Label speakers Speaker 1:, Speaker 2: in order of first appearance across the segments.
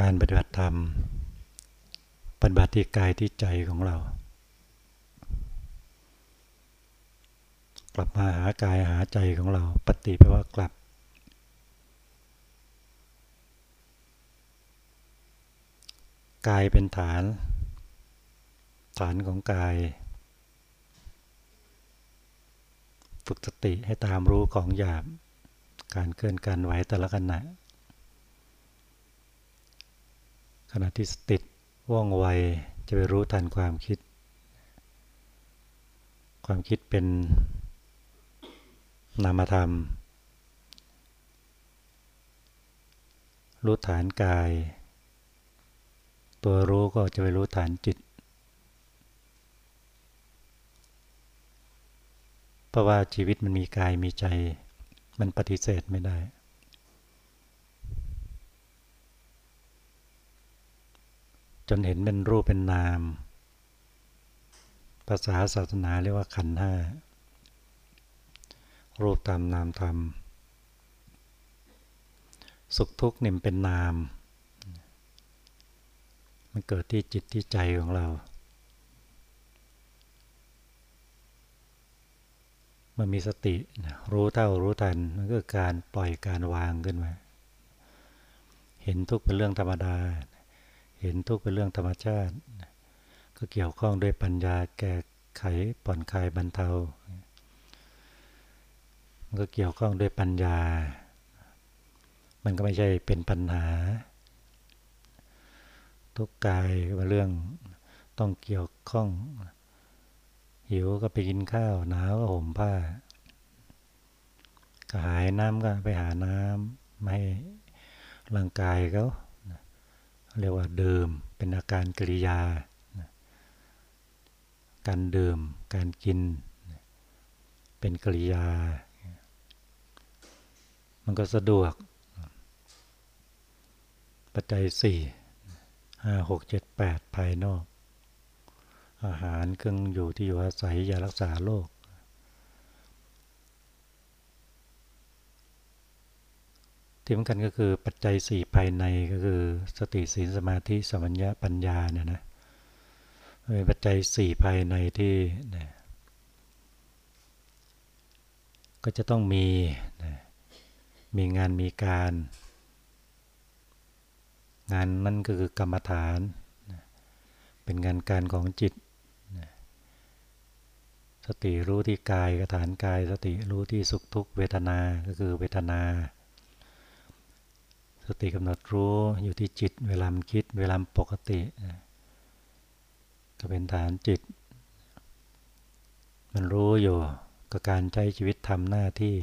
Speaker 1: การปฏิบัติธรรม ปฏิบัติที่กายที่ใจของเรา กลับมาหากายหาใจของเรา ปฏิแปลว่ากลับ กายเป็นฐาน ฐานของกาย ฝึกสติให้ตามรู้ของหยาบ การเคลื่อนการไหวแต่ละขณะ ขณะที่สติดว่องไวจะไปรู้ทันความคิด ความคิดเป็นนามธรรม รู้ฐานกาย ตัวรู้ก็จะไปรู้ฐานจิตเพราะว่าชีวิตมันมีกายมีใจ มันปฏิเสธไม่ได้ จนเห็นเป็นรูปเป็นนาม ภาษาศาสนาเรียกว่าขันห้า รูปตามนามธรรม สุขทุกข์นิ่มเป็นนาม มันเกิดที่จิตที่ใจของเรามันมีสติรู้เท่ารู้ทัน มันก็การปล่อยการวางขึ้นมา เห็นทุกเป็นเรื่องธรรมดา เห็นทุกข์เป็นเรื่องธรรมชาติ ก็เกี่ยวข้องด้วยปัญญาแก้ไขผ่อนคลายบรรเทา มันก็เกี่ยวข้องด้วยปัญญา มันก็ไม่ใช่เป็นปัญหา ทุกกายเป็นเรื่องต้องเกี่ยวข้อง หิวก็ไปกินข้าว หนาวก็ห่มผ้ากระหายน้ำก็ไปหาน้ำไม่ให้ร่างกายเขา เรียกว่าเดื่มเป็นอาการกริยา การเดื่มการกิน เป็นกริยา มันก็สะดวก ปัจจัยสี่ห้าหกเจ็ดแปดภายนอก อาหารเครื่องอยู่ที่อยู่อาศัยยารักษาโรค ที่สำคัญก็คือปัจจัยสี่ภายในก็คือสติสีสมาธิสมัญญาปัญญาเนี่ยนะเป็นปัจจัยสี่ภายในที่นะก็จะต้องมีนะมีงานมีการ งานนั่นก็คือกรรมฐานนะเป็นงานการของจิตนะสติรู้ที่กายกฐานกาย สติรู้ที่สุขทุกเวทนา ก็คือเวทนา สติกำหนดรู้อยู่ที่จิต เวลาคิด เวลาปกติ ก็เป็นฐานจิต มันรู้อยู่กับการใช้ชีวิตทำหน้าที่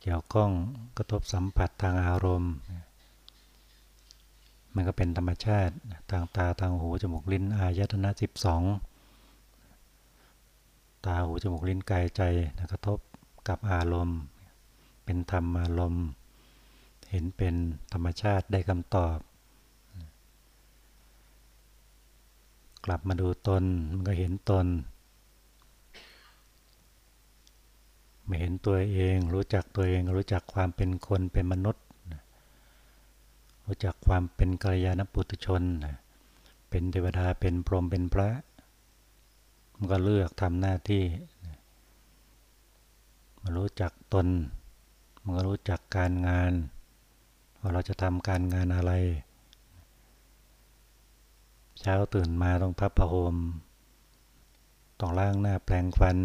Speaker 1: เกี่ยวข้องกระทบสัมผัสทางอารมณ์ มันก็เป็นธรรมชาติทางตาทางหูจมูกลิ้นอายตนะสิบสองตาหูจมูกลิ้นกายใจกระทบกับอารมณ์ เป็นธรรมารมณ์เห็นเป็นธรรมชาติได้คำตอบ กลับมาดูตนมันก็เห็นตน ไม่เห็นตัวเอง รู้จักตัวเอง รู้จักความเป็นคนเป็นมนุษย์ รู้จักความเป็นกัลยาณปุถุชน เป็นเทวดาเป็นพรหมเป็นพระ มันก็เลือกทำหน้าที่ มารู้จักตน มันก็รู้จักการงานว่าเราจะทำการงานอะไร เช้าตื่นมาต้องพับผ้าห่มต้องล้างหน้าแปลงฟัน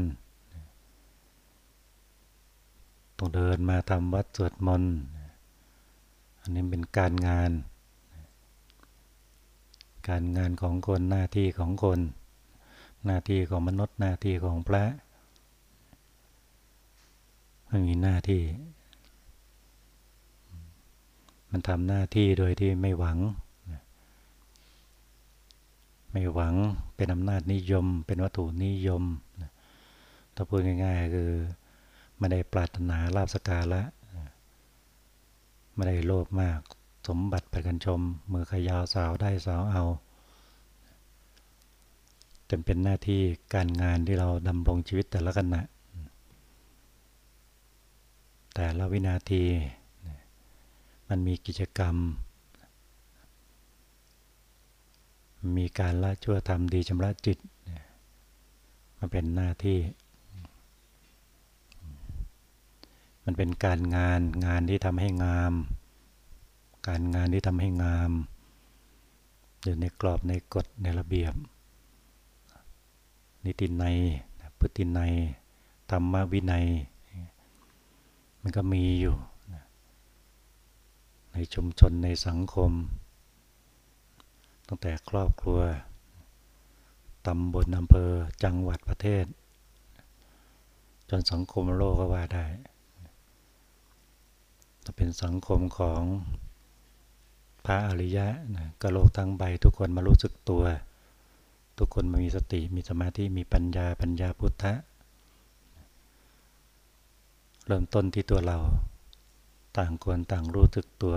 Speaker 1: ต้องเดินมาทำวัดสวดมนต์ อันนี้เป็นการงาน การงานของคนหน้าที่ของคน หน้าที่ของมนุษย์หน้าที่ของพระไม่มีหน้าที่ มันทำหน้าที่โดยที่ไม่หวัง ไม่หวังเป็นอำนาจนิยม เป็นวัตถุนิยมถ้าพูดง่าย ๆ คือไม่ได้ปรารถนาลาบสการะไม่ได้โลภมาก สมบัติไปกันชม มือขยาวสาวได้สาวเอาแต่เป็นหน้าที่การงานที่เราดำรงชีวิตแต่ละขณะแต่ละวินาที มันมีกิจกรรม มีการละชั่วทำดีชำระจิตมันเป็นหน้าที่ มันเป็นการงานงานที่ทำให้งาม การงานที่ทำให้งามอยู่ในกรอบในกฎในระเบียบ นิตินัยพฤตินัยธรรมวินัย มันก็มีอยู่ ในชุมชนในสังคม ตั้งแต่ครอบครัวตำบลอำเภอจังหวัดประเทศ จนสังคมโลกก็ว่าได้จะเป็นสังคมของพระอริยะนะก็โลกทั้งใบทุกคนมารู้สึกตัว ทุกคนมามีสติมีสมาธิมีปัญญาปัญญาพุทธะเริ่มต้นที่ตัวเรา ต่างควรต่างรู้สึกตัว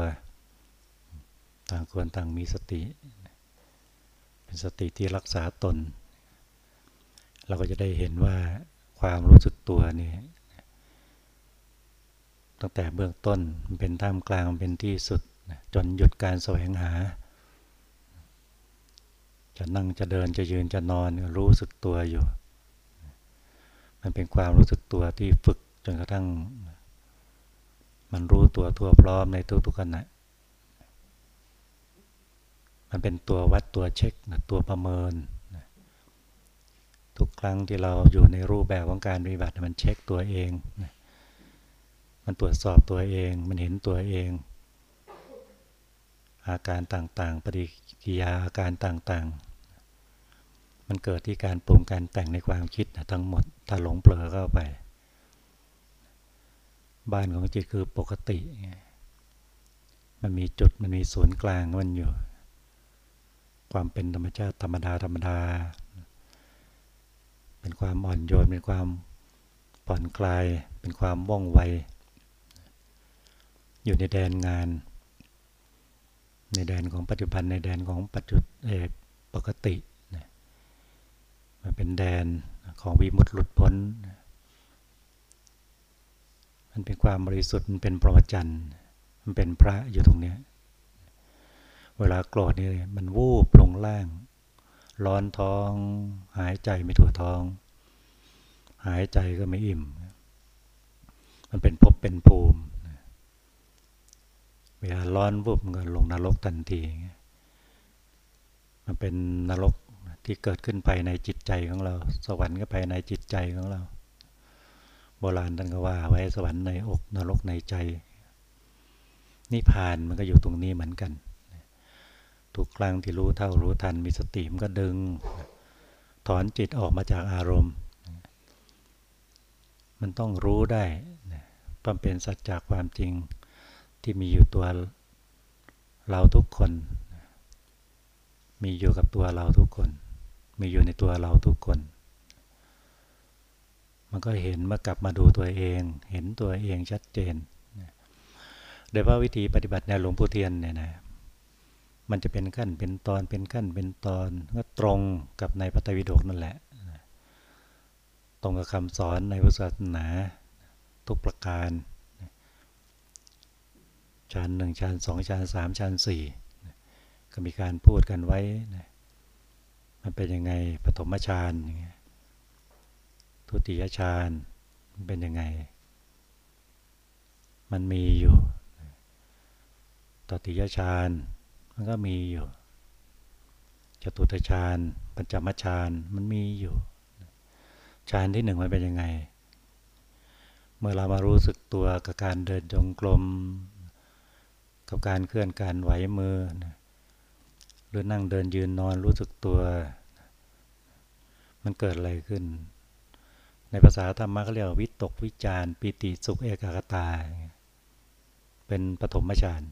Speaker 1: ต่างควรต่างมีสติ เป็นสติที่รักษาตน เราก็จะได้เห็นว่าความรู้สึกตัวนี่ตั้งแต่เบื้องต้นมันเป็นท่ามกลางมันเป็นที่สุด จนหยุดการแสวงหา จะนั่งจะเดินจะยืนจะนอนรู้สึกตัวอยู่ มันเป็นความรู้สึกตัวที่ฝึกจนกระทั่ง มันรู้ตัวทั่วพร้อมในทุกๆขณะมันเป็นตัววัดตัวเช็คตัวประเมินทุกครั้งที่เราอยู่ในรูปแบบของการปฏิบัติมันเช็คตัวเองมันตรวจสอบตัวเอง มันเห็นตัวเอง อาการต่างๆ ปฏิกิยาอาการต่างๆ มันเกิดที่การปรุงการแต่งในความคิดทั้งหมดถ้าหลงเผลอเข้าไป บ้านของจิตคือปกติ มันมีจุดมันมีศูนย์กลางมันอยู่ ความเป็นธรรมชาติธรรมดาธรรมดา เป็นความอ่อนโยนเป็นความผ่อนคลาย เป็นความว่องไว อยู่ในแดนงาน ในแดนของปัจจุบันในแดนของปัจจุปกติ มันเป็นแดนของวิมุตติหลุดพ้น มันเป็นความบริสุทธิ์มันเป็นประวัจันมันเป็นพระอยู่ตรงนี้เวลาโกรธนี่มันวูบลงล่าง ร้อนท้อง หายใจไม่ถั่วท้อง หายใจก็ไม่อิ่ม มันเป็นภพเป็นภูมิเวลาร้อนวุบมันก็ลงนรกทันที มันเป็นนรกที่เกิดขึ้นภายในจิตใจของเรา สวรรค์ก็ภายในจิตใจของเรา ราณท่านก็ว่าไว้สวรรค์ในอกนรกในใจ นิพพานมันก็อยู่ตรงนี้เหมือนกัน ทุกครั้งที่รู้เท่ารู้ทันมีสติมันก็ดึง ถอนจิตออกมาจากอารมณ์ มันต้องรู้ได้ต้องเป็นสัจจากความจริงที่มีอยู่ตัวเราทุกคน มีอยู่กับตัวเราทุกคน มีอยู่ในตัวเราทุกคน มันก็เห็นเมื่อกลับมาดูตัวเอง เห็นตัวเองชัดเจนโดยว่าวิธีปฏิบัติในหลวงปู่เทียนเนี่ยนะมันจะเป็นขั้นเป็นตอนเป็นขั้นเป็นตอนก็ตรงกับในพระไตรปิฎกนั่นแหละ ตรงกับคำสอนในพุทธศาสนาทุกประการชั้นหนึ่งชั้นสองชั้นสามชั้นสี่ก็มีการพูดกันไว้ มันเป็นยังไงปฐมฌาน ทุติยฌานเป็นยังไง มันมีอยู่ ตติยฌานมันก็มีอยู่ จตุตฌานปัญจมฌานมันมีอยู่ ฌานที่หนึ่งมันเป็นยังไง เมื่อเรามารู้สึกตัวกับการเดินจงกรม กับการเคลื่อนการไหวมือ หรือนั่งเดินยืนนอนรู้สึกตัว มันเกิดอะไรขึ้น ภาษาธรรมะเขาเรียกวิตกวิจารปิติสุขเอกคตา เป็นปฐมฌาน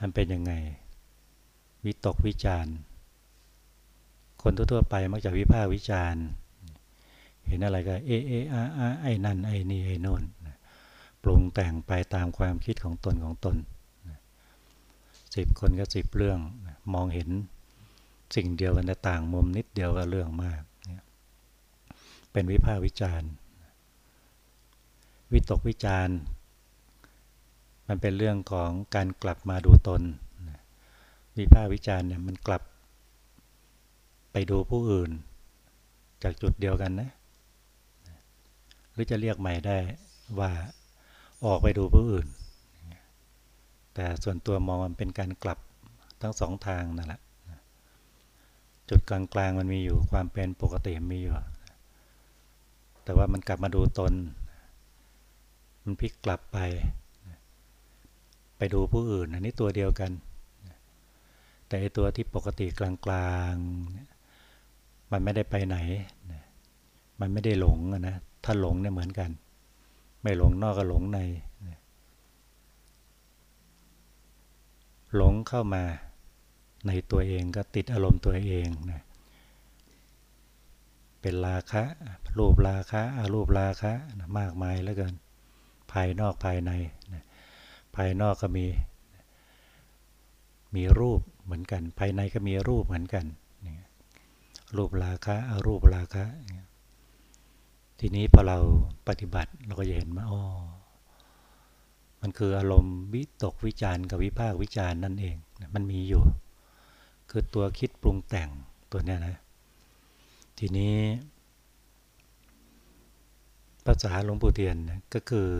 Speaker 1: มันเป็นยังไง วิตกวิจารคนทั่วๆไปมักจะวิพากษ์วิจารเห็นอะไรก็เอเออาอาไอ้นั่นไอ้นี่ไอ้นนปรุงแต่งไปตามความคิดของตนของตนสิบคนก็สิบเรื่องมองเห็นสิ่งเดียวกันแต่ต่างมุมนิดเดียวก็เรื่องมาก เป็นวิพากษ์วิจารณ์วิตกวิจารณ์มันเป็นเรื่องของการกลับมาดูตน วิพากษ์วิจารณ์เนี่ยมันกลับไปดูผู้อื่น จากจุดเดียวกันนะ หรือจะเรียกใหม่ได้ว่าออกไปดูผู้อื่น แต่ส่วนตัวมองมันเป็นการกลับทั้งสองทางนั่นแหละจุดกลางๆมันมีอยู่ความเป็นปกติมีอยู่ แต่ว่ามันกลับมาดูตน มันพลิกกลับไป ไปดูผู้อื่น อันนี้ตัวเดียวกัน แต่ไอตัวที่ปกติกลางๆ มันไม่ได้ไปไหน มันไม่ได้หลงนะ ถ้าหลงเนี่ยเหมือนกัน ไม่หลงนอกก็หลงใน หลงเข้ามาในตัวเองก็ติดอารมณ์ตัวเองนะ เป็นราคะ รูปราคะอารูปราคะมากมายแล้วกันภายนอกภายใน ภายนอกก็มี มีรูปเหมือนกัน ภายในก็มีรูปเหมือนกัน รูปราคะอารูปราคะ ทีนี้พอเราปฏิบัติเราก็จะเห็นว่าอ๋อ มันคืออารมณ์วิตกวิจารกับวิภาควิจารนั่นเอง มันมีอยู่ คือตัวคิดปรุงแต่งตัวเนี้ยนะ ทีนี้ภาษาหลวงปู่เทียนก็คือ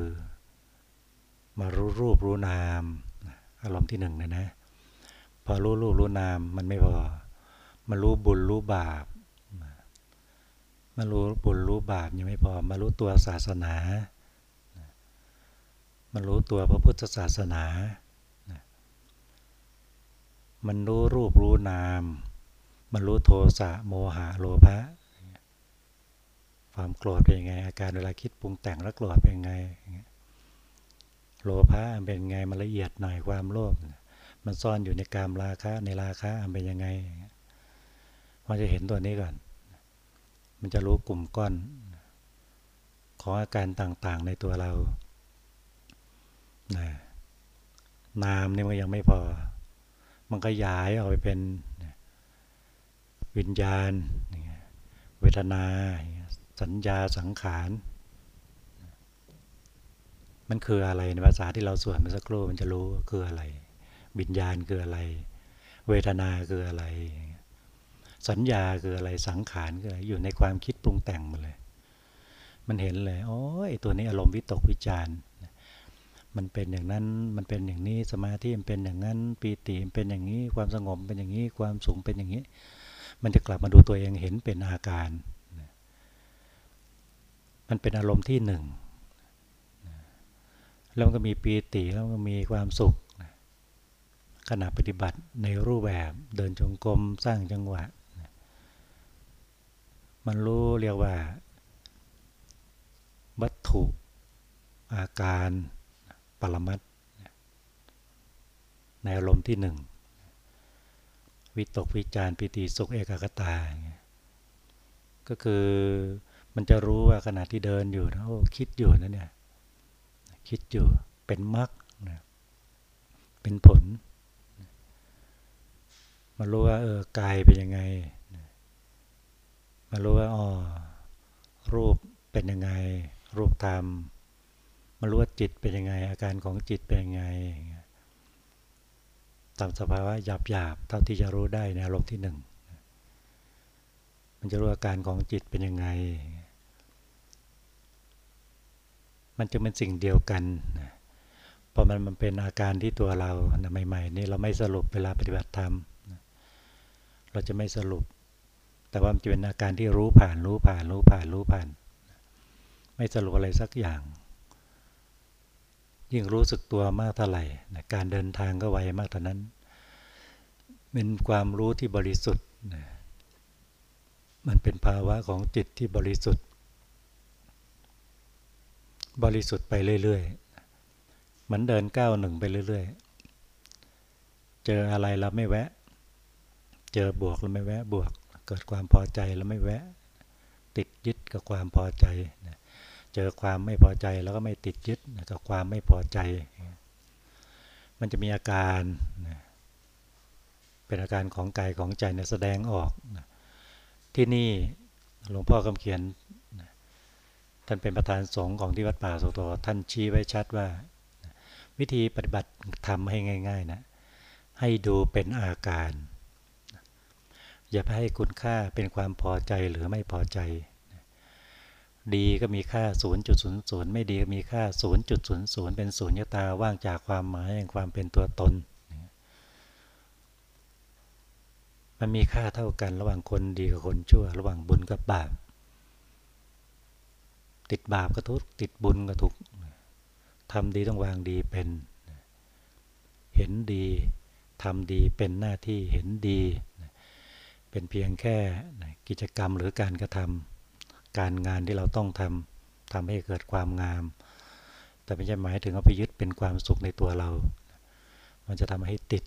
Speaker 1: มารู้รูปรู้นาม อารมณ์ที่หนึ่งนะนะ พอรู้รูปรู้นามมันไม่พอ มารู้บุญรู้บาป มารู้บุญรู้บาปยังไม่พอ มารู้ตัวศาสนามันรู้ตัวพระพุทธศาสนา มันรู้รูปรู้นาม มันรู้โทสะโมหะโลภะความโกรธเป็นยังไง อาการเวลาคิดปรุงแต่งแล้วโกรธเป็นยังไง โลภะเป็นยังไงมันละเอียดหน่อยความโลภมันซ่อนอยู่ในกามราคะในราคะเป็นยังไงมันจะเห็นตัวนี้ก่อน มันจะรู้กลุ่มก้อน ของอาการต่างๆในตัวเรานนามนี่มันยังไม่พอ มันก็ย้ายออกไปเป็น วิญญาณ เวทนา สัญญาสังขาร มันคืออะไรในภาษาที่เราสวดเมื่อสักครู่มันจะรู้คืออะไร วิญญาณคืออะไร เวทนาคืออะไร สัญญาคืออะไรสังขารคืออะไรอยู่ในความคิดปรุงแต่งมาเลย มันเห็นเลยโอ้ยตัวนี้อารมณ์วิตกวิจารณ์มันเป็นอย่างนั้น มันเป็นอย่างนี้ สมาธิมันเป็นอย่างนั้น ปีติมันเป็นอย่างนี้ ความสงบเป็นอย่างนี้ ความสูงเป็นอย่างนี้ มันจะกลับมาดูตัวเองเห็นเป็นอาการ มันเป็นอารมณ์ที่หนึ่ง แล้วมันก็มีปีติ แล้วก็มีความสุขขณะปฏิบัติในรูปแบบเดินจงกรมสร้างจังหวะ มันรู้เรียกว่า วัตถุอาการปรมัตในอารมณ์ที่หนึ่ง วิตกวิจารปิติสุขเอกกตา ก็คือมันจะรู้ว่าขณะที่เดินอยู่นะโอ้คิดอยู่นะเนี่ย คิดอยู่เป็นมรรคเป็นผลมารู้ว่าเออกายเป็นยังไงมารู้ว่าอ๋อรูปเป็นยังไง รูปธรรมมารู้ว่าจิตเป็นยังไง อาการของจิตเป็นยังไง สภาวะหยาบหยาบเท่าที่จะรู้ได้ในอารมณ์ที่หนึ่งมันจะรู้อาการของจิตเป็นยังไง มันจะเป็นสิ่งเดียวกันพอมันมันเป็นอาการที่ตัวเราใหม่ๆนี่เราไม่สรุปเวลาปฏิบัติธรรมเราจะไม่สรุป แต่ว่ามันจะเป็นอาการที่รู้ผ่านรู้ผ่านรู้ผ่านรู้ผ่าน ไม่สรุปอะไรสักอย่าง ยิ่งรู้สึกตัวมากเท่าไหร่นะการเดินทางก็ไวมากเท่านั้น เป็นความรู้ที่บริสุทธิ์นะมันเป็นภาวะของจิตที่บริสุทธิ์ บริสุทธิ์ไปเรื่อยๆ เหมือนเดินก้าวหนึ่งไปเรื่อยๆ เจออะไรเราไม่แวะ เจอบวกเราไม่แวะบวก เกิดความพอใจเราไม่แวะ ติดยึดกับความพอใจนะ เจอความไม่พอใจแล้วก็ไม่ติดยึดกับความไม่พอใจ มันจะมีอาการเป็นอาการของกายของใจแสดงออก ที่นี่หลวงพ่อคำเขียนท่านเป็นประธานสงฆ์ของที่วัดป่าสุโตท่านชี้ไว้ชัดว่า วิธีปฏิบัติทำให้ง่าย ๆ นะ ให้ดูเป็นอาการ อย่าไปให้คุณค่าเป็นความพอใจหรือไม่พอใจ ดีก็มีค่า 0.00 ไม่ดีก็มีค่า 0.00 เป็นศูนย์ตาว่างจากความหมายแห่งความเป็นตัวตน มันมีค่าเท่ากันระหว่างคนดีกับคนชั่ว ระหว่างบุญกับบาป ติดบาปก็ทุกติดบุญก็ทุกทำดีต้องวางดีเป็น เห็นดีทำดีเป็นหน้าที่เห็นดี เป็นเพียงแค่กิจกรรมหรือการกระทำ การงานที่เราต้องทำทำให้เกิดความงาม แต่ไม่ใช่หมายถึงเอาไปยึดเป็นความสุขในตัวเรา มันจะทำให้ติด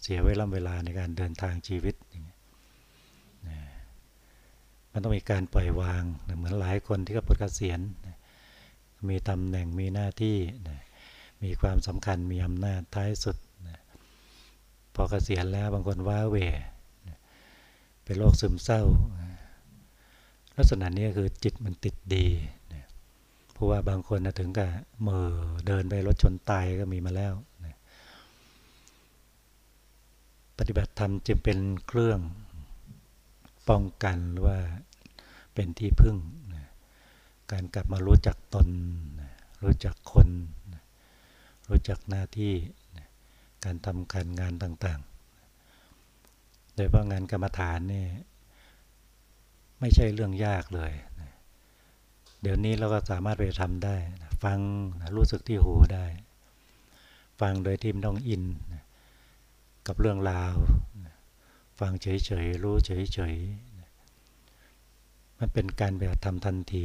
Speaker 1: เสียเวลาเวลาในการเดินทางชีวิตมันต้องมีการปล่อยวางเหมือนหลายคนที่ก็ปลดเกษียณมีตำแหน่งมีหน้าที่มีความสำคัญมีอำนาจท้ายสุดพอเกษียณแล้วบางคนว้าเวเป็นโรคซึมเศร้า ลักษณะนี้คือจิตมันติดดีเพราะว่าบางคนนะถึงกับเมื่อเดินไปรถชนตายก็มีมาแล้วปฏิบัติธรรมจึงเป็นเครื่องป้องกันหรือว่าเป็นที่พึ่ง การกลับมารู้จักตน รู้จักคน รู้จักหน้าที่การทำการงานต่างๆ โดยเพราะงานกรรมฐานเนี่ย ไม่ใช่เรื่องยากเลย เดี๋ยวนี้เราก็สามารถไปทำได้ ฟังรู้สึกที่หูได้ ฟังโดยที่ไม่ต้องอิน กับเรื่องราว ฟังเฉยๆ รู้เฉยๆ มันเป็นการแบบทำทันที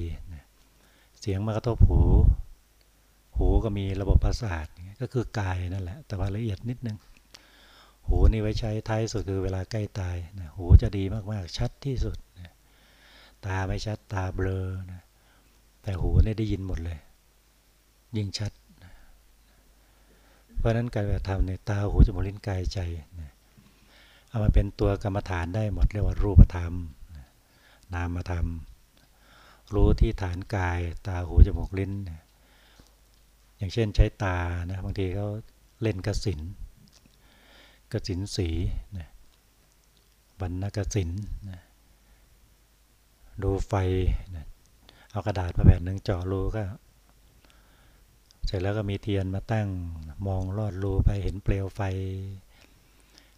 Speaker 1: เสียงมากระทบหู หูก็มีระบบประสาทก็คือกายนั่นแหละ แต่ว่าละเอียดนิดนึงหูนี่ไว้ใช้ท้ายสุดคือเวลาใกล้ตายนะหูจะดีมาก ๆ ชัดที่สุด ตาไม่ชัดตาเบลอนะแต่หูนี่ได้ยินหมดเลย ยิ่งชัดนะเพราะนั้นการปฏิธรรมในตาหูจมูกลิ้นกายใจนะเอามาเป็นตัวกรรมฐานได้หมดเรียกว่ารูปธรรม นามธรรม รู้ที่ฐานกายตาหูจมูกลิ้นนะอย่างเช่นใช้ตานะบางทีเขาเล่นกระสินกระสินสีนะบรรณกสินนะ ดูไฟเอากระดาษมาแผ่นหนึ่งเจาะรูก็ เสร็จแล้วก็มีเทียนมาตั้งมองลอดรูไปเห็นเปลวไฟ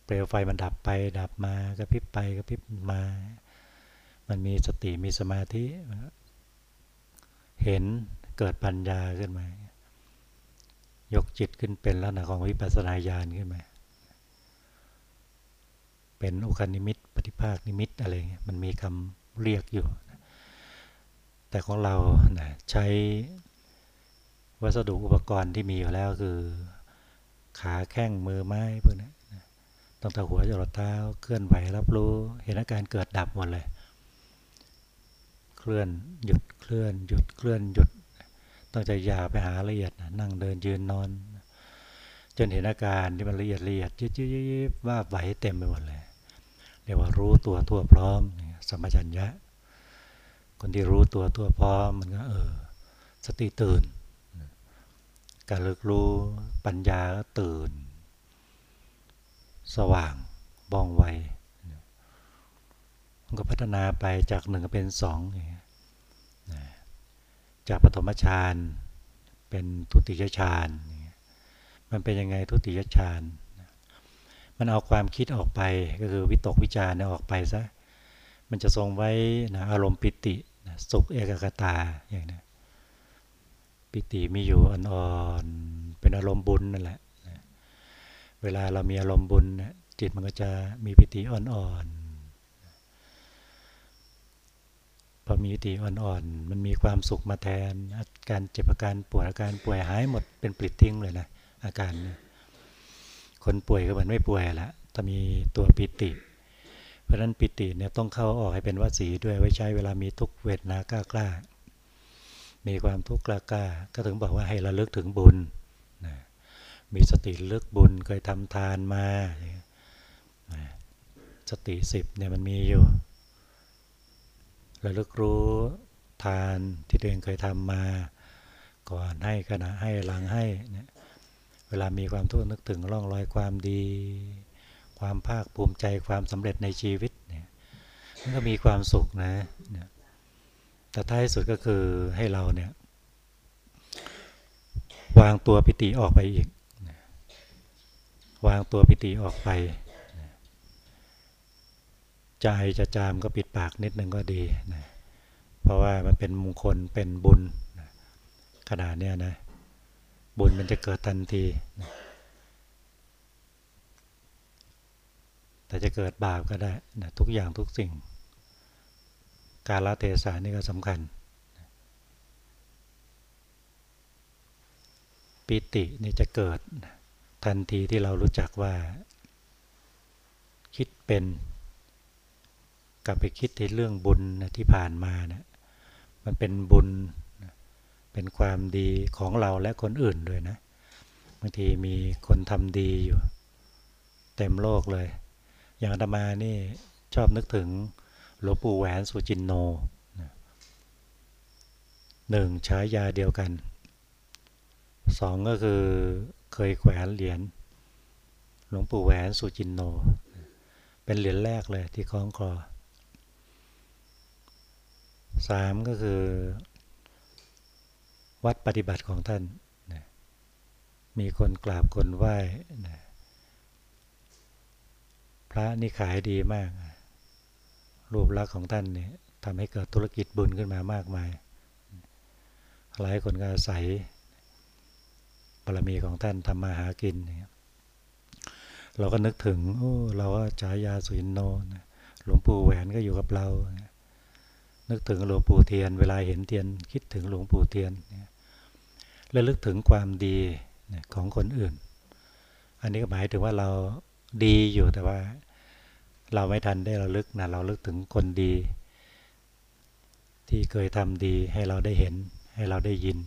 Speaker 1: เปลวไฟมันดับไปดับมากระพริบไปกระพริบมา มันมีสติมีสมาธิ เห็นเกิดปัญญาขึ้นมายกจิตขึ้นเป็นลักษณะของวิปัสสนาญาณขึ้นมาเป็นอุคนิมิตปฏิภาคนิมิตอะไรเงี้ยมันมีคำ เรียกอยู่ แต่ของเรานะใช้วัสดุอุปกรณ์ที่มีอยู่แล้วคือขาแข้งมือไม้พวกนี้ตั้งแต่หัวจรดเท้าเคลื่อนไหวรับรู้ เห็นอาการเกิดดับหมดเลย เคลื่อนหยุดเคลื่อนหยุดเคลื่อนหยุดต้องจยาไปหาละเอียดนั่งเดินยืนนอน จนเห็นอาการที่มันละเอียดละเอียดยืดๆว่าไหวเต็มไปหมดเลยเรียกว่ารู้ตัวทั่วพร้อม สมัชัญญะ คนที่รู้ตัวทั่วพร้อมมันก็เออ สติตื่น การเลิกรู้ปัญญาก็ตื่น สว่างบ้องไวมันก็พัฒนาไปจากหนึ่งเป็นสองอย่างจากปฐมฌานเป็นทุติยฌานมันเป็นยังไงทุติยฌานมันเอาความคิดออกไปก็คือวิตกวิจารณ์ออกไปซะ มันจะทรงไว้นะอารมณ์ปิตินะสุขเอกกตาอย่างนี้ปิติมีอยู่อ่อนๆเป็นอารมณ์บุญนั่นแหละเวลาเรามีอารมณ์บุญจิตมันก็จะมีปิติอ่อนๆพอมีปิติอ่อนๆมันมีความสุขมาแทน อาการเจ็บอาการปวดอาการป่วยหายหมดเป็นปลิดทิ้งเลยนะอาการคนป่วยก็เหมือนไม่ป่วยละถ้ามีตัวปิติ เพราะฉะนั้นปิติเนี่ยต้องเข้าออกให้เป็นวสีด้วยไว้ใช้เวลามีทุกเวทนากล้ากล้า มีความทุกข์กล้ากล้า ก็ถึงบอกว่าให้ระลึกถึงบุญนะมีสติลือกบุญเคยทำทานมาสติสิบเนี่ยมันมีอยู่ระลึกรู้ทานที่ตัวเองเคยทำมา ก่อนให้ขณะให้หลังให้เนี่ยเวลามีความทุกข์นึกถึงร่องรอยความดี ความภาคภูมิใจความสำเร็จในชีวิตเนี่ยมันก็มีความสุขนะแต่ท้ายสุดก็คือให้เราเนี่ยวางตัวปิติออกไปอีก วางตัวปิติออกไปใจจะจามก็ปิดปากนิดนึงก็ดีนะเพราะว่ามันเป็นมงคลเป็นบุญขนาดเนี้ยนะ บุญมันจะเกิดทันทีนะ แต่จะเกิดบาปก็ได้นะทุกอย่างทุกสิ่ง การละเทศานี่ก็สำคัญ ปิตินี่จะเกิดทันทีที่เรารู้จักว่า คิดเป็นกลับไปคิดในเรื่องบุญนะที่ผ่านมานะมันเป็นบุญเป็นความดีของเราและคนอื่นด้วยนะบางทีมีคนทำดีอยู่ เต็มโลกเลย อย่างธรรมานี่ชอบนึกถึงหลวงปู่แหวนสุจินโนหนึ่งใช้ยาเดียวกันสองก็คือเคยแขวนเหรียญหลวงปู่แหวนสุจินโน เป็นเหรียญแรกเลยที่คล้องคอสามก็คือ วัดปฏิบัติของท่าน มีคนกราบคนไหว้นะ พระนี่ขายดีมาก รูปลักษณ์ของท่านเนี่ยทำให้เกิดธุรกิจบุญขึ้นมามากมาย หลายคนก็อาศัยบารมีของท่านทำมาหากิน เราก็นึกถึงโอ้เราก็ฉายาสุินโนหลวงปู่แหวนก็อยู่กับเรา นึกถึงหลวงปู่เทียน เวลาเห็นเทียน คิดถึงหลวงปู่เทียนและลึกถึงความดีของคนอื่น อันนี้ก็หมายถึงว่าเรา ดีอยู่แต่ว่า เราไม่ทันได้เราลึกนะเราลึกถึงคนดี ที่เคยทำดีให้เราได้เห็น ให้เราได้ยิน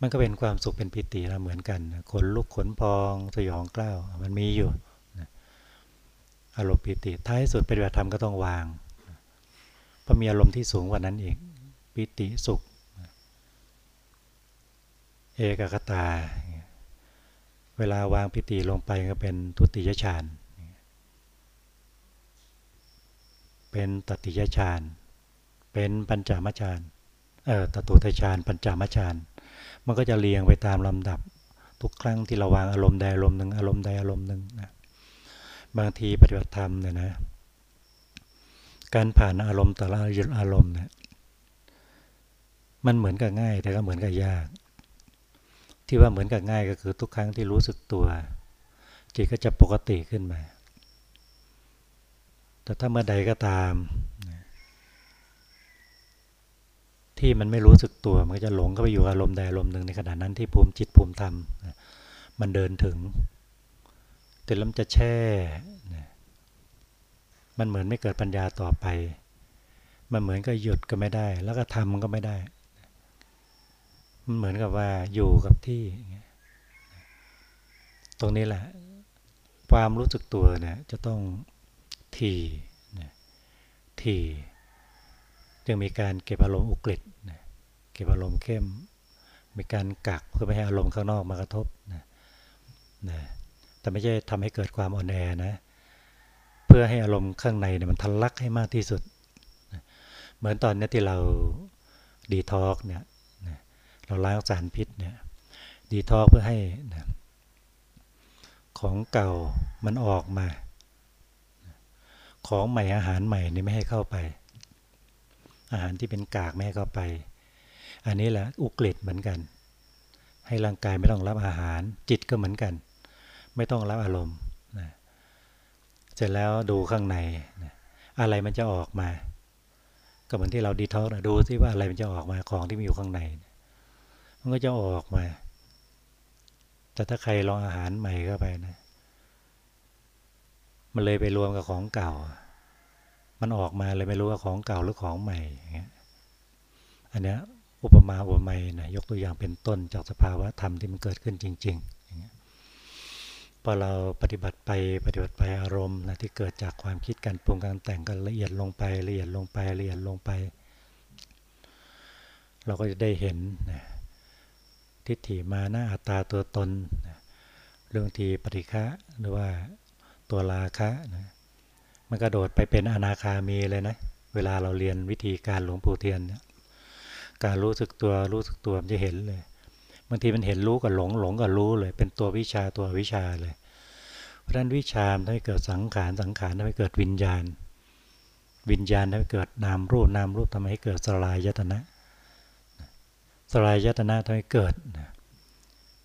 Speaker 1: มันก็เป็นความสุขเป็นปิติเราเหมือนกันขนลุกขนพองสยองกล้าวมันมีอยู่อารมณ์ปิติท้ายสุดปฏิบัติธรรมก็ต้องวางเพราะมีอารมณ์ที่สูงกว่านั้นอีกปิติสุข เอกคตา เวลาวางปิติลงไปก็เป็นทุติยฌาน เป็นตติยฌาน เป็นปัญจามฌาน เออตตุทฌาน ปัญจามฌาน มันก็จะเรียงไปตามลำดับทุกครั้งที่เราวางอารมณ์ใดอารมณ์หนึ่งอารมณ์ใดอารมณ์หนึ่งนะบางทีปฏิบัติธรรมเนี่ยนะ การผ่านอารมณ์แต่ละอารมณ์เนี่ย มันเหมือนกับง่ายแต่ก็เหมือนกับยาก ที่ว่าเหมือนกับง่ายก็คือทุกครั้งที่รู้สึกตัว จิตก็จะปกติขึ้นมา แต่ถ้าเมื่อใดก็ตาม ที่มันไม่รู้สึกตัว มันก็จะหลงเข้าไปอยู่อารมณ์ใดอารมณ์หนึ่งในขณะนั้นที่ภูมิจิตภูมิธรรม มันเดินถึงแต่แล้วมันจะแช่ มันเหมือนไม่เกิดปัญญาต่อไป มันเหมือนก็หยุดก็ไม่ได้ แล้วก็ทำก็ไม่ได้ เหมือนกับว่าอยู่กับที่ ตรงนี้แหละ ความรู้สึกตัวเนี่ยจะต้องทีทีจึงมีการเก็บอารมณ์อุกฤษเก็บอารมณ์เข้ม มีการกักเพื่อไม่ให้อารมณ์ข้างนอกมากระทบนะนะแต่ไม่ใช่ทำให้เกิดความอ่อนแอนะ เพื่อให้อารมณ์ข้างในเนี่ยมันทะลักให้มากที่สุดเหมือนตอนนี้ที่เราดีท็อกเนี่ย เราล้างสารพิษเนี่ยดีท็อกเพื่อให้ของเก่ามันออกมา ของใหม่อาหารใหม่นี่ไม่ให้เข้าไป อาหารที่เป็นกากไม่ให้เข้าไป อันนี้แหละอุกฤษเหมือนกัน ให้ร่างกายไม่ต้องรับอาหาร จิตก็เหมือนกัน ไม่ต้องรับอารมณ์เสร็จแล้วดูข้างในอะไรมันจะออกมา ก็เหมือนที่เราดีท็อกนะดูซิว่าอะไรมันจะออกมาของที่มีอยู่ข้างใน มันก็จะออกมา แต่ถ้าใครลองอาหารใหม่เข้าไปนะ มันเลยไปรวมกับของเก่า มันออกมาเลยไม่รู้ว่าของเก่าหรือของใหม่อย่างเงี้ย อันเนี้ยอุปมาอุปไมยนะยกตัวอย่างเป็นต้นจากสภาวะธรรมที่มันเกิดขึ้นจริงๆพอเราปฏิบัติไปปฏิบัติไปอารมณ์นะที่เกิดจากความคิดการปรุงการแต่งกันละเอียดลงไปละเอียดลงไปละเอียดลงไป เราก็จะได้เห็นนะ ทิฏฐิมานะอัตตาตัวตนเรื่องทีปฏิฆะหรือว่าตัวราคะนะมันกระโดดไปเป็นอนาคามีเลยนะ เวลาเราเรียนวิธีการหลวงปู่เทียนเนี่ยการรู้สึกตัวรู้สึกตัวมันจะเห็นเลยบางทีมันเห็นรู้กับหลงหลงกับรู้เลย เป็นตัววิชาตัววิชาเลย เพราะฉะนั้นวิชาทำให้เกิดสังขารสังขารทำให้เกิดวิญญาณ วิญญาณทำให้เกิดนามรูปนามรูปทำให้เกิดสลายยตนะ สลายยตนะทำให้เกิด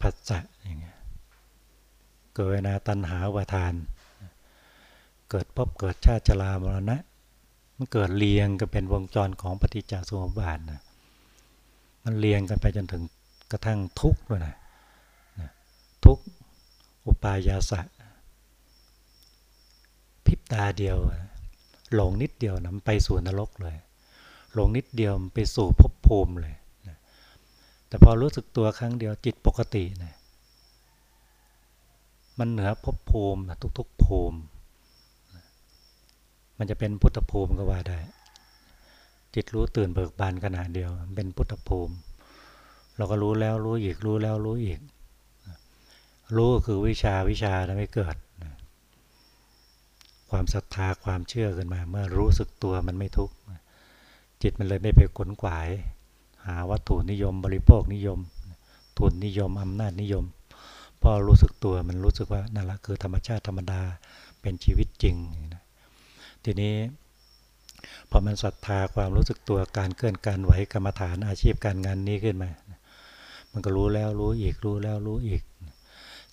Speaker 1: ผัสสะอย่างเงี้ยเกิดเวนาตันหาวาทาน เกิดพบเกิดชาติชรามรณะ มันเกิดเรียงกันเป็นวงจรของปฏิจจสมุปบาทนะมันเรียงกันไปจนถึงกระทั่งทุกข์เลยนะทุกอุปายาสะพิบตาเดียวหลงนิดเดียวนะไปสู่นรกเลย หลงนิดเดียวไปสู่ภพภูมิเลย แต่พอรู้สึกตัวครั้งเดียวจิตปกตินะมันเหนือภพภูมิทุกๆภูมิ มันจะเป็นพุทธภูมิก็ว่าได้ จิตรู้ตื่นเบิกบานขนาดเดียว เป็นพุทธภูมิ เราก็รู้แล้วรู้อีกรู้แล้วรู้อีก รู้คือวิชาวิชาทำให้เกิด ความศรัทธาความเชื่อขึ้นมา เมื่อรู้สึกตัวมันไม่ทุกข์จิตมันเลยไม่ไปขนขวาย หาวัตถุนิยม บริโภคนิยม ทุนนิยมอำนาจนิยม พอรู้สึกตัวมันรู้สึกว่านั่นแหละคือธรรมชาติธรรมดาเป็นชีวิตจริงทีนี้พอมันศรัทธาความรู้สึกตัวการเคลื่อนการไหวกรรมฐานอาชีพการงานนี้ขึ้นมา มันก็รู้แล้วรู้อีกรู้แล้วรู้อีก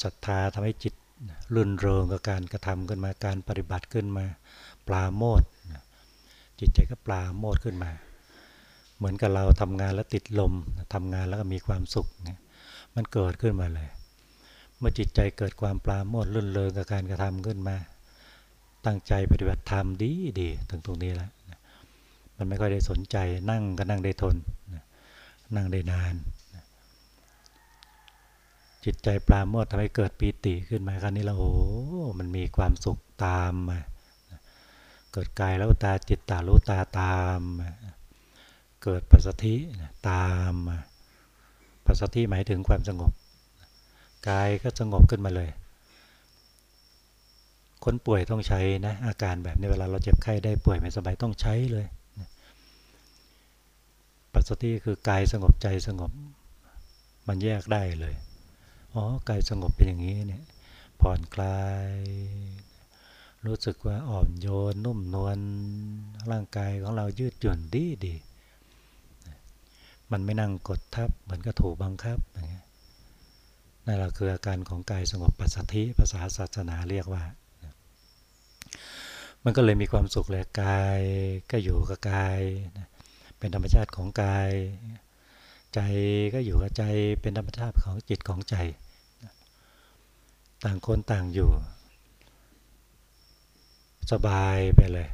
Speaker 1: ศรัทธาทำให้จิตรื่นเริงกับการกระทำขึ้นมาการปฏิบัติขึ้นมา ปลาโมดจิตใจก็ปลาโมดขึ้นมา เหมือนกับเราทำงานแล้วติดลมทำงานแล้วก็มีความสุขเนี่ยมันเกิดขึ้นมาเลย เมื่อจิตใจเกิดความปลาโมดรื่นเริงกับการกระทำขึ้นมา ตั้งใจปฏิบัติธรรมดีดีถึงตรงนี้แล้วมันไม่ค่อยได้สนใจนั่งก็นั่งได้ทน นั่งได้นาน จิตใจปราโมททำให้เกิดปีติขึ้นมาครั้นี้เราโอ้มันมีความสุขตามมาเกิดกายแล้วตาจิตตารู้ตาตามมา เกิดปัสสธิตามมาปัสสธิหมายถึงความสงบ กายก็สงบขึ้นมาเลย คนป่วยต้องใช้นะอาการแบบนี้เวลาเราเจ็บไข้ได้ป่วยไม่สบายต้องใช้เลยปัสสธิคือกายสงบใจสงบ มันแยกได้เลยอ๋อกายสงบเป็นอย่างนี้เนี่ยผ่อนคลาย รู้สึกว่าอ่อนโยนนุ่มนวลร่างกายของเรายืดหยุ่นดีดี มันไม่นั่งกดทับเหมือนกับถูกบังคับอย่างเงี้ยนั่นแหละคืออาการของกายสงบปัสสธิภาษาศาสนาเรียกว่า มันก็เลยมีความสุขเลยกายก็อยู่กับกาย เป็นธรรมชาติของกาย ใจก็อยู่กับใจเป็นธรรมชาติของจิตของใจ ต่างคนต่างอยู่ สบายไปเลย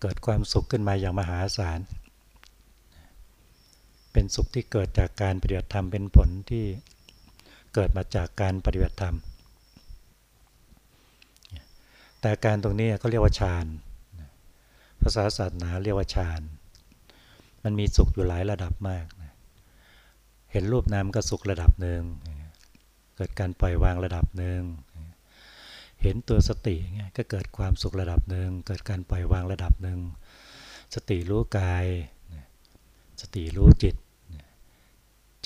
Speaker 1: เกิดความสุขขึ้นมาอย่างมหาศาล เป็นสุขที่เกิดจากการปฏิบัติธรรมเป็นผลที่เกิดมาจากการปฏิบัติธรรม แต่การตรงนี้เขาเรียกว่าฌานภาษาศาสนาเรียกว่าฌานมันมีสุขอยู่หลายระดับมากเห็นรูปนามก็สุขระดับหนึ่งเกิดการปล่อยวางระดับหนึ่งเห็นตัวสติก็เกิดความสุขระดับหนึ่งเกิดการปล่อยวางระดับหนึ่งสติรู้กาย สติรู้จิต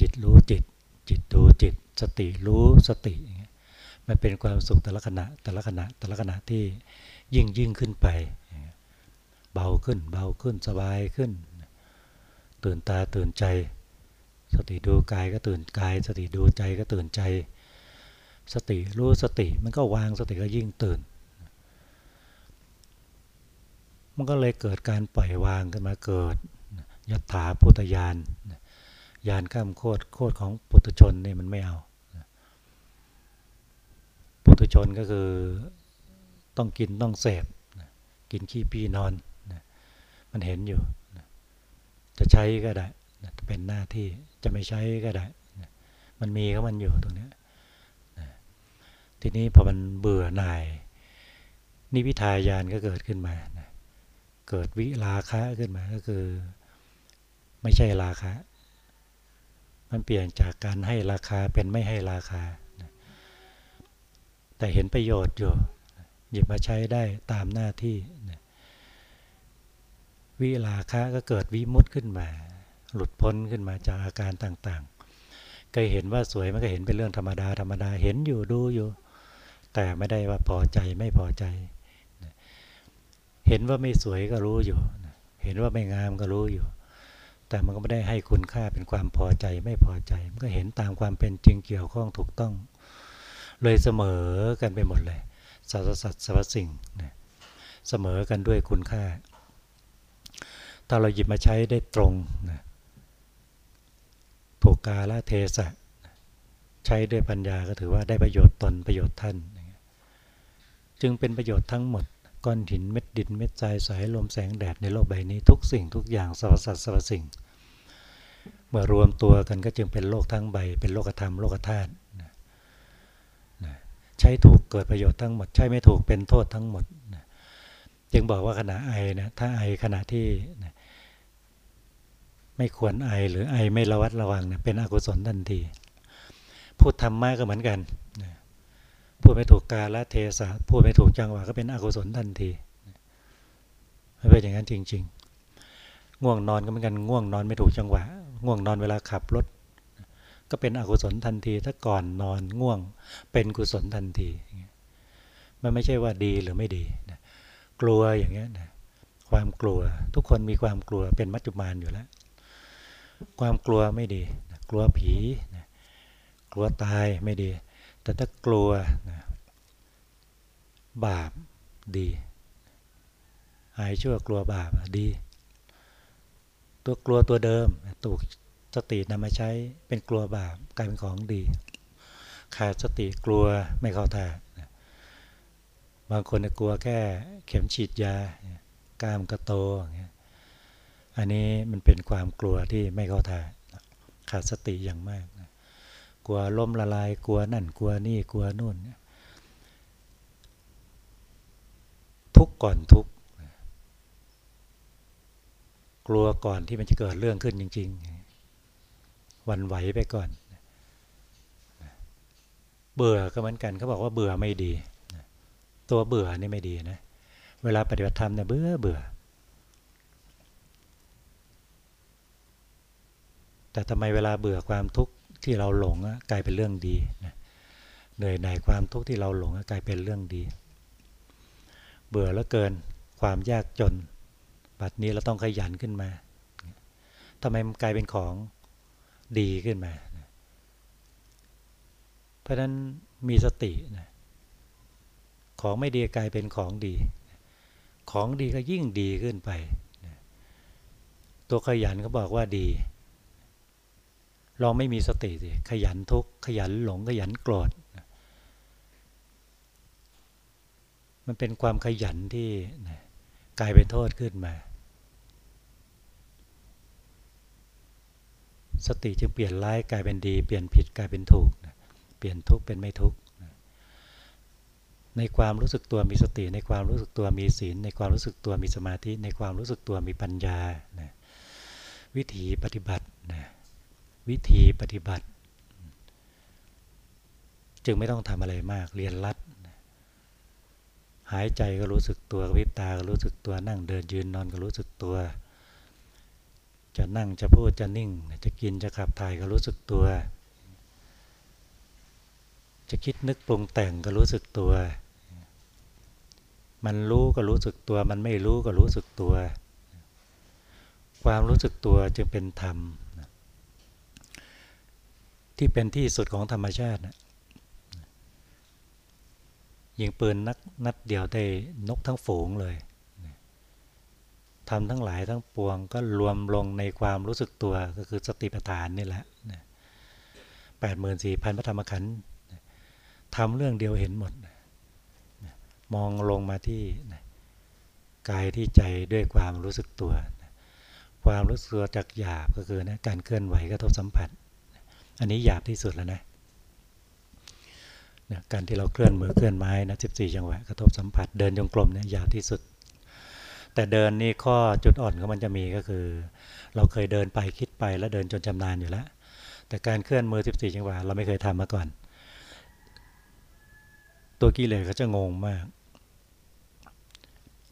Speaker 1: จิตรู้จิต จิตดูจิต สติรู้สติมันเป็นความสุขแต่ละขณะแต่ละขณะแต่ละขณะที่ยิ่งยิ่งขึ้นไปเบาขึ้นเบาขึ้นสบายขึ้น ตื่นตาตื่นใจ สติดูกายก็ตื่นกาย สติดูใจก็ตื่นใจ สติรู้สติมันก็วางสติก็ยิ่งตื่น มันก็เลยเกิดการปล่อยวางขึ้นมาเกิดยถาพุทธญาณ ญาณข้ามโคตรโคตรของปุถุชนนี่มันไม่เอา ปุถุชนก็คือต้องกินต้องเสพกินขี้ปีนอน มันเห็นอยู่ จะใช้ก็ได้เป็นหน้าที่จะไม่ใช้ก็ได้ มันมีก็มันอยู่ตรงนี้ทีนี้พอมันเบื่อหน่ายนิพิทายานก็เกิดขึ้นมาเกิดวิราคะขึ้นมาก็คือ ไม่ใช่ราคะ มันเปลี่ยนจากการให้ราคาเป็นไม่ให้ราคา แต่เห็นประโยชน์อยู่ หยิบมาใช้ได้ตามหน้าที่วิลาคะก็เกิดวิมุตขึ้นมา หลุดพ้นขึ้นมาจากอาการต่างๆเคยเห็นว่าสวยมันก็เห็นเป็นเรื่องธรรมดาธรรมดาเห็นอยู่ดูอยู่ แต่ไม่ได้ว่าพอใจไม่พอใจ เห็นว่าไม่สวยก็รู้อยู่ เห็นว่าไม่งามก็รู้อยู่ แต่มันก็ไม่ได้ให้คุณค่าเป็นความพอใจไม่พอใจ มันก็เห็นตามความเป็นจริงเกี่ยวข้องถูกต้อง เลยเสมอกันไปหมดเลยสรรพสัตว์สรรพสิ่งนะเสมอกันด้วยคุณค่า ถ้าเราหยิบมาใช้ได้ตรงนะถูกกาละเทศะ ใช้ด้วยปัญญาก็ถือว่าได้ประโยชน์ตนประโยชน์ท่าน จึงเป็นประโยชน์ทั้งหมด ก้อนหินเม็ดดินเม็ดทรายสายลมแสงแดดในโลกใบนี้ทุกสิ่งทุกอย่างสรรพสัตว์สรรพสิ่ง เมื่อรวมตัวกันก็จึงเป็นโลกทั้งใบ เป็นโลกธรรมโลกธาตุใช้ถูกเกิดประโยชน์ทั้งหมด ใช้ไม่ถูกเป็นโทษทั้งหมด จึงบอกว่าขณะไอนะถ้าไอขณะที่ไม่ควรไอหรือไอไม่ระวัดระวังเนี่ยเป็นอกุศลทันที พูดธรรมะก็เหมือนกัน พูดไม่ถูกกาละเทศะพูดไม่ถูกจังหวะก็เป็นอกุศลทันทีไม่เป็นอย่างนั้นจริง ๆ ง่วงนอนก็เหมือนกันง่วงนอนไม่ถูกจังหวะ ง่วงนอนเวลาขับรถ ก็เป็นอกุศลทันที ถ้าก่อนนอนง่วงเป็นกุศลทันที มันไม่ใช่ว่าดีหรือไม่ดีกลัวอย่างเงี้ยนะความกลัวทุกคนมีความกลัวเป็นมัจจุมานอยู่แล้ว ความกลัวไม่ดีกลัวผีกลัวตายไม่ดี แต่ถ้ากลัวนะบาปดีหายชั่วกลัวบาปดี ตัวกลัวตัวเดิมถูกสตินำมาใช้เป็นกลัวบาปกลายเป็นของดี ขาดสติกลัวไม่เข้าท่าบางคนกลัวแค่เข็มฉีดยากล้ามกระโตอันนี้มันเป็นความกลัวที่ไม่เข้าท่าขาดสติอย่างมาก กลัวล้มละลายกลัวนั่นกลัวนี่กลัวนู่น ทุกก่อนทุกกลัวก่อนที่มันจะเกิดเรื่องขึ้นจริง ๆ วันไหวไปก่อน เบื่อก็เหมือนกันเขาบอกว่าเบื่อไม่ดี ตัวเบื่อนี่ไม่ดีนะ เวลาปฏิบัติธรรมเนี่ยเบื่อเบื่อ แต่ทำไมเวลาเบื่อความทุกข์ ที่เราหลงกลายเป็นเรื่องดีเหนื่อยหน่ายความทุกข์ที่เราหลงกลายเป็นเรื่องดี เบื่อแล้วเกินความยากจน บัดนี้เราต้องขยันขึ้นมาทำไมมันกลายเป็นของดีขึ้นมา เพราะฉะนั้นมีสตินะของไม่ดีกลายเป็นของดี ของดีก็ยิ่งดีขึ้นไป ตัวขยันเขาบอกว่าดี ลองไม่มีสติสิขยันทุกขยันหลงขยันโกรธมันเป็นความขยันที่กลายเป็นโทษขึ้นมา สติจึงเปลี่ยนร้ายกลายเป็นดี เปลี่ยนผิดกลายเป็นถูกเปลี่ยนทุกข์เป็นไม่ทุกข์ในความรู้สึกตัวมีสติ ในความรู้สึกตัวมีศีล ในความรู้สึกตัวมีสมาธิ ในความรู้สึกตัวมีปัญญาวิถีปฏิบัตินะ วิธีปฏิบัติ จึงไม่ต้องทำอะไรมากเรียนรัด หายใจก็รู้สึกตัวกวิบตาก็รู้สึกตัวนั่งเดินยืนนอนก็รู้สึกตัว จะนั่งจะพูดจะนิ่ง จะกินจะขับถ่ายก็รู้สึกตัว จะคิดนึกปรุงแต่งก็รู้สึกตัว มันรู้ก็รู้สึกตัว มันไม่รู้ก็รู้สึกตัว ความรู้สึกตัวจึงเป็นธรรม ที่เป็นที่สุดของธรรมชาตินะยิงปืนนักนัดเดียวได้นกทั้งฝูงเลยทำทั้งหลายทั้งปวงก็รวมลงในความรู้สึกตัวก็คือสติปัฏฐานนี่แหละแปดหมื่นสี่พันพระธรรมขันธ์ทำเรื่องเดียวเห็นหมด มองลงมาที่กายที่ใจด้วยความรู้สึกตัว ความรู้สึกตัวจากหยาบก็คือนะการเคลื่อนไหวกระทบสัมผัส อันนี้หยาบที่สุดแล้วนะนะการที่เราเคลื่อนมือเคลื่อนไม้นะสิบสี่จังหวะกระทบสัมผัสเดินจงกรมเนี่ยหยาบที่สุด แต่เดินนี่ข้อจุดอ่อนของมันจะมีก็คือ เราเคยเดินไปคิดไปแล้วเดินจนชำนาญอยู่แล้ว แต่การเคลื่อนมือ14จังหวะเราไม่เคยทำมาก่อน ตัวกิเลสเขาจะงงมาก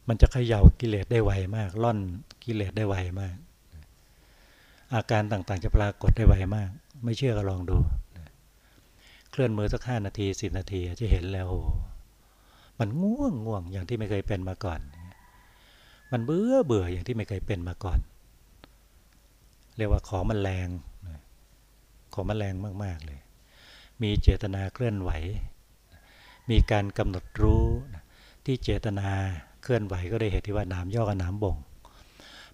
Speaker 1: มันจะเขย่ากิเลสได้ไวมากล่อนกิเลสได้ไวมาก อาการต่างๆจะปรากฏได้ไวมาก ไม่เชื่อก็ลองดูเคลื่อนมือสักห้านาทีสิบนาทีจะเห็นแล้วโอ้มันง่วงง่วงอย่างที่ไม่เคยเป็นมาก่อน มันเบื่อเบื่ออย่างที่ไม่เคยเป็นมาก่อน เรียกว่าขอมันแรงขอมันแรงมาก ๆ เลย มีเจตนาเคลื่อนไหว มีการกำหนดรู้ที่เจตนาเคลื่อนไหวก็ได้เหตุที่ว่าน้ำย่อกับน้ำบ่ง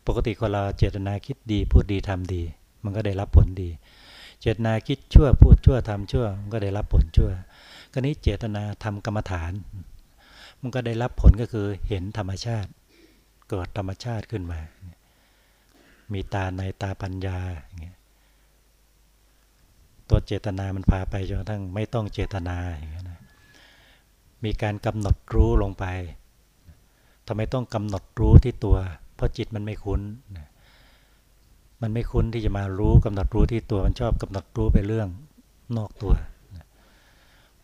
Speaker 1: ปกติคนเราเจตนาคิดดีพูดดีทำดี มันก็ได้รับผลดี เจตนาคิดชั่วพูดชั่วทำชั่วมันก็ได้รับผลชั่ว ก็นี้เจตนาทำกรรมฐาน มันก็ได้รับผลก็คือเห็นธรรมชาติ เกิดธรรมชาติขึ้นมา มีตาในตาปัญญาอย่างเงี้ยตัวเจตนามันพาไปจนกระทั่งไม่ต้องเจตนาอย่างเงี้ยนะมีการกำหนดรู้ลงไปทำไมต้องกำหนดรู้ที่ตัว เพราะจิตมันไม่คุ้น มันไม่คุ้นที่จะมารู้กำหนดรู้ที่ตัวมันชอบกำหนดรู้ไปเรื่องนอกตัว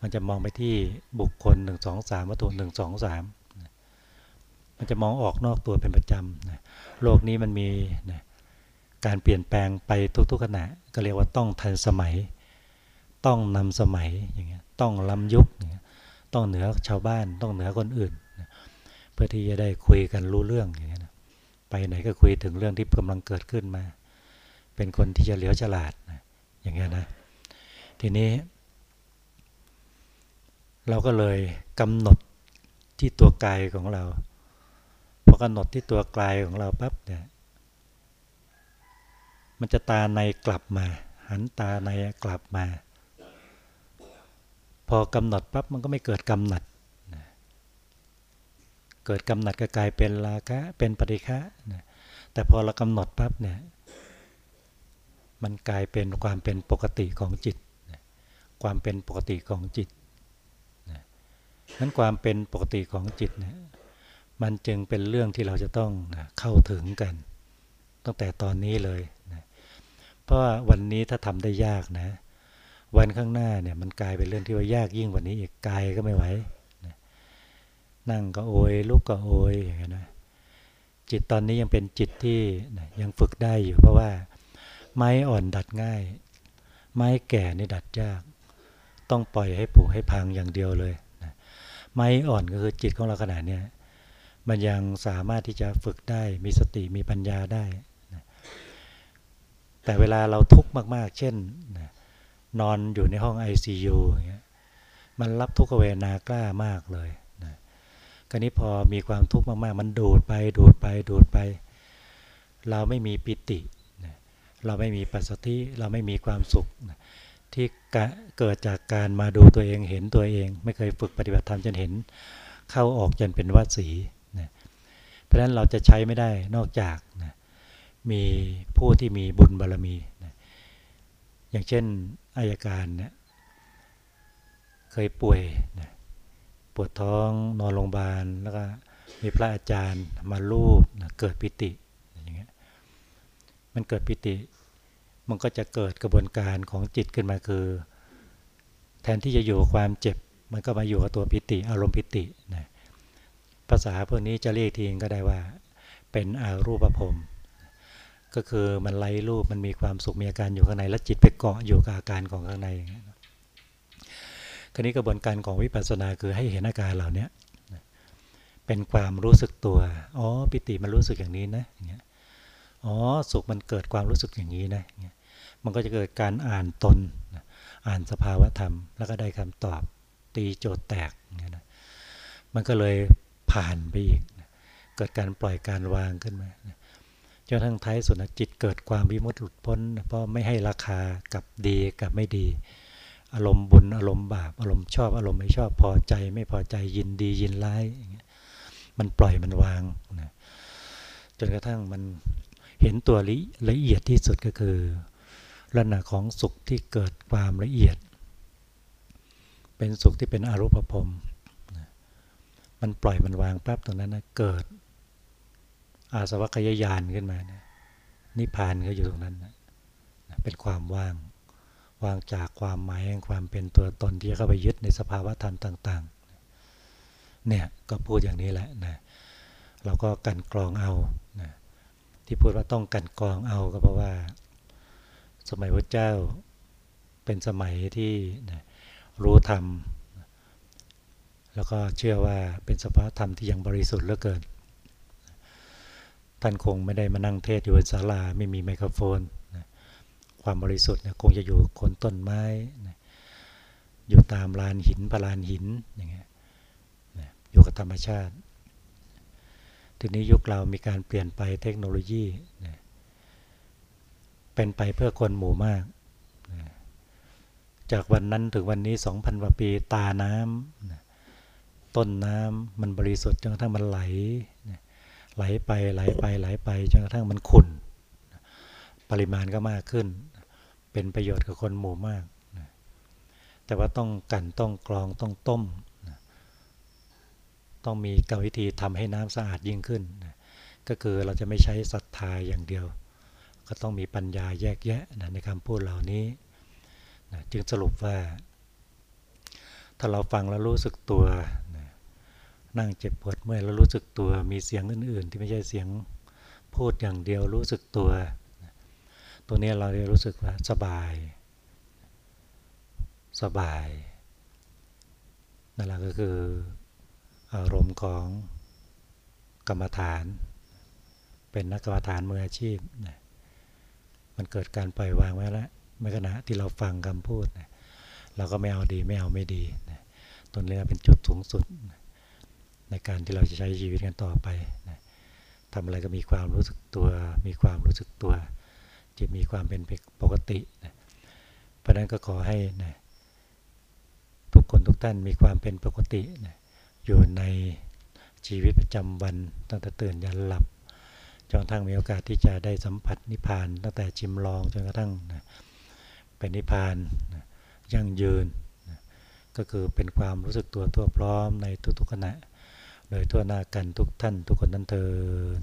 Speaker 1: มันจะมองไปที่บุคคลหนึ่งสองสามวัตถุหนึ่งสองสามมันจะมองออกนอกตัวเป็นประจำโลกนี้มันมีการเปลี่ยนแปลงไปทุกๆขณะก็เรียกว่าต้องทันสมัย ต้องนำสมัยอย่างเงี้ยต้องล้ำยุคอย่างเงี้ยต้องเหนือชาวบ้านต้องเหนือคนอื่น เพื่อที่จะได้คุยกันรู้เรื่องอย่างเงี้ยไปไหนก็คุยถึงเรื่องที่กำลังเกิดขึ้นมา เป็นคนที่จะเหลียวฉลาดนะอย่างเงี้ยนะ ทีนี้ เราก็เลยกำหนดที่ตัวกายของเราพอกำหนดที่ตัวกายของเราปั๊บเนี่ยมันจะตาในกลับมา หันตาในกลับมา พอกำหนดปั๊บมันก็ไม่เกิดกำหนัดเกิดกำหนัดก็กลายเป็นราคะเป็นปฏิฆะแต่พอเรากำหนดปั๊บเนี่ย มันกลายเป็นความเป็นปกติของจิต ความเป็นปกติของจิตนั้นความเป็นปกติของจิตเนี่ยมันจึงเป็นเรื่องที่เราจะต้องเข้าถึงกัน ตั้งแต่ตอนนี้เลยเพราะวันนี้ถ้าทำได้ยากนะ วันข้างหน้าเนี่ยมันกลายเป็นเรื่องที่ว่ายากยิ่งกว่านี้อีกกายก็ไม่ไหวนั่งก็โอยลุกก็โอยอย่างเงี้ยนะจิตตอนนี้ยังเป็นจิตที่ยังฝึกได้อยู่เพราะว่า ไม้อ่อนดัดง่าย ไม้แก่นี่ดัดยาก ต้องปล่อยให้ผุให้พังอย่างเดียวเลยนะไม้อ่อนก็คือจิตของเราขนาดนี้มันยังสามารถที่จะฝึกได้มีสติมีปัญญาได้นะแต่เวลาเราทุกข์มากๆ เช่นนะนอนอยู่ในห้อง ICU อย่างเงี้ยมันรับทุกขเวนากล้ามากเลยนะคราวนี้พอมีความทุกข์มากๆ มันดูดไปดูดไปดูดไป เราไม่มีปิติ เราไม่มีปัสสติเราไม่มีความสุข ที่เกิดจากการมาดูตัวเองเห็นตัวเอง ไม่เคยฝึกปฏิบัติธรรมจนเห็น เข้าออกจนเป็นวัดสีนะเพราะฉะนั้นเราจะใช้ไม่ได้นอกจากนะมีผู้ที่มีบุญบารรมีนะอย่างเช่นอายการเนี่ยเคยป่วยนะปวดท้องนอนโรงพยาบาลแล้วก็มีพระอาจารย์มาลูบนะเกิดปิติอย่างเงี้ยมันเกิดปิติ มันก็จะเกิดกระบวนการของจิตขึ้นมาคือ แทนที่จะอยู่กับความเจ็บ มันก็มาอยู่กับตัวปิติ อารมณ์ปิตินะภาษาพวกนี้จะเรียกทีก็ได้ว่า เป็นอารูปภพก็คือมันไล่รูปมันมีความสุขมีอาการอยู่ข้างใน แล้วจิตไปเกาะอยู่กับอาการของข้างในคราวนี้กระบวนการของวิปัสสนาคือให้เห็นอาการเหล่านี้เป็นความรู้สึกตัว อ๋อ ปิติมันรู้สึกอย่างนี้นะอย่างเงี้ย อ๋อ สุขมันเกิดความรู้สึกอย่างนี้นะอย่างเงี้ย มันก็จะเกิดการอ่านตน อ่านสภาวะธรรม แล้วก็ได้คำตอบตีโจทย์แตกเงี้ยนะมันก็เลยผ่านไปอีก เกิดการปล่อยการวางขึ้นมาจนทั้งท้ายสุดจิตเกิดความวิมุตติหลุดพ้น เพราะไม่ให้ราคากับดีกับไม่ดี อารมณ์บุญอารมณ์บาปอารมณ์ชอบอารมณ์ไม่ชอบพอใจ ไม่พอใจยินดียินร้ายมันปล่อยมันวางนะจนกระทั่งมันเห็นตัวละเอียดที่สุดก็คือ ลักษณะของสุขที่เกิดความละเอียด เป็นสุขที่เป็นอรูปภพมันปล่อยมันวางแป๊บตรงนั้นนะเกิด อาสวัคยายานขึ้นมานะนิพพานก็อยู่ตรงนั้นนะเป็นความว่างวางจากความหมายแห่งความเป็นตัวตนที่เข้าไปยึดในสภาวะธรรมต่าง ๆ เนี่ยก็พูดอย่างนี้แหละนะเราก็กันกรองเอานะที่พูดว่าต้องกันกรองเอาก็เพราะว่า สมัยพระเจ้าเป็นสมัยที่รู้ธรรม แล้วก็เชื่อว่าเป็นสภาวะธรรมที่ยังบริสุทธิ์เหลือเกิน ท่านคงไม่ได้มานั่งเทศอยู่บนศาลาไม่มีไมโครโฟน ความบริสุทธิ์คงจะอยู่โคนต้นไม้ อยู่ตามลานหินพลานหินอย่างเงี้ยอยู่กับธรรมชาติ ทีนี้ยุคเรามีการเปลี่ยนไปเทคโนโลยีนะ เป็นไปเพื่อคนหมู่มาก จากวันนั้นถึงวันนี้ 2,000กว่าปีตาน้ำต้นน้ำมันบริสุทธิ์จนกระทั่งมันไหล ไหลไปไหลไปไหลไปจนกระทั่งมันขุ่น ปริมาณก็มากขึ้น เป็นประโยชน์กับคนหมู่มาก แต่ว่าต้องกันต้องกรองต้องต้ม ต้องมีกรรมวิธีทำให้น้ำสะอาดยิ่งขึ้น ก็คือเราจะไม่ใช้ศรัทธาอย่างเดียว ก็ต้องมีปัญญาแยกแยะนะในคำพูดเหล่านี้นะจึงสรุปว่า ถ้าเราฟังแล้วรู้สึกตัวนะนั่งเจ็บปวดเมื่อยแล้วรู้สึกตัว มีเสียงอื่น ๆ ที่ไม่ใช่เสียงพูดอย่างเดียวรู้สึกตัวนะตัวนี้เราจะรู้สึกว่าสบาย สบายนั่นแหละก็คืออารมณ์ของกรรมฐาน เป็นนักกรรมฐานมืออาชีพนะ มันเกิดการปล่อยวางไว้แล้วในขณะที่เราฟังคำพูดนะเราก็ไม่เอาดีไม่เอาไม่ดีนะตัวนี้เป็นจุดสูงสุดนะในการที่เราจะใช้ชีวิตกันต่อไปนะทำอะไรก็มีความรู้สึกตัว มีความรู้สึกตัวจิตมีความเป็นปกตินะเพราะนั้นก็ขอให้นะทุกคนทุกท่านมีความเป็นปกตินะอยู่ในชีวิตประจำวันตั้งแต่ตื่นยันหลับ จนกระทั่งมีโอกาสที่จะได้สัมผัสนิพพาน ตั้งแต่จิมลองจนกระทั่งนะเป็นนิพพานนะยั่งยืนนะก็คือเป็นความรู้สึกตัวทั่วพร้อมในทุกๆขณะโดยทั่วหน้ากันทุกท่านทุกคนนั้นเทิน